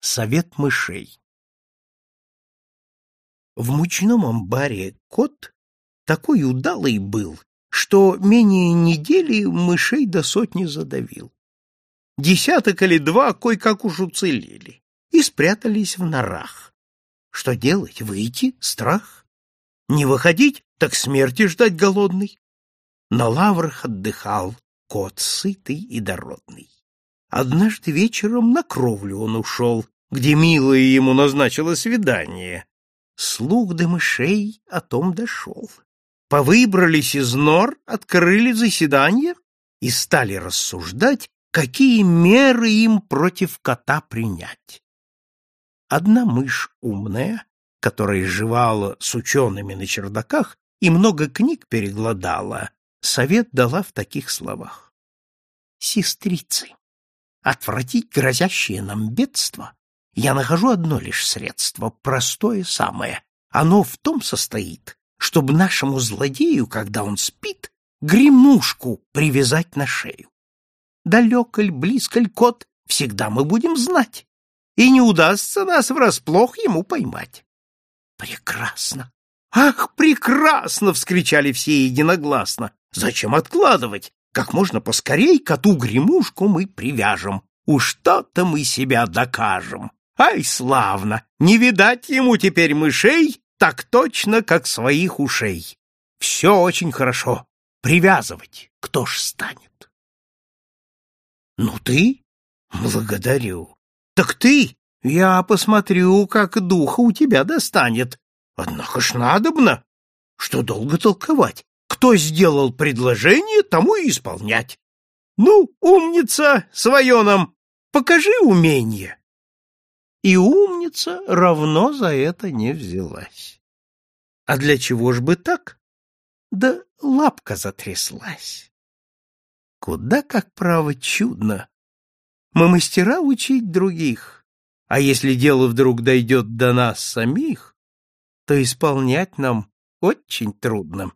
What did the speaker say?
совет мышей. В мучном амбаре кот такой удалый был, что менее недели мышей до сотни задавил. Десяток или два кое-как уж уцелели и спрятались в норах. Что делать? Выйти? Страх? Не выходить, так смерти ждать голодный. На лаврах отдыхал кот сытый и дородный. Однажды вечером на кровлю он ушел, где милая ему назначила свидание. Слуг до мышей о том дошел. Повыбрались из нор, открыли заседание и стали рассуждать, какие меры им против кота принять. Одна мышь умная, которая жевала с учеными на чердаках и много книг перегладала, совет дала в таких словах. «Сестрицы, отвратить грозящее нам бедство, я нахожу одно лишь средство, простое самое. Оно в том состоит, чтобы нашему злодею, когда он спит, гремушку привязать на шею. Далек ли, близко ли кот, всегда мы будем знать, и не удастся нас врасплох ему поймать. Прекрасно! Ах, прекрасно! — вскричали все единогласно. Зачем откладывать? как можно поскорей коту Гремушку мы привяжем, уж что-то мы себя докажем. Ай, славно! Не видать ему теперь мышей так точно, как своих ушей. Все очень хорошо. Привязывать кто ж станет? Ну ты? Благодарю. Так ты? Я посмотрю, как духа у тебя достанет. Однако ж надобно. Что долго толковать? Кто сделал предложение, тому и исполнять. Ну, умница, свое нам, покажи умение. И умница равно за это не взялась. А для чего ж бы так? Да лапка затряслась. Куда, как право, чудно. Мы мастера учить других, а если дело вдруг дойдет до нас самих, то исполнять нам очень трудно.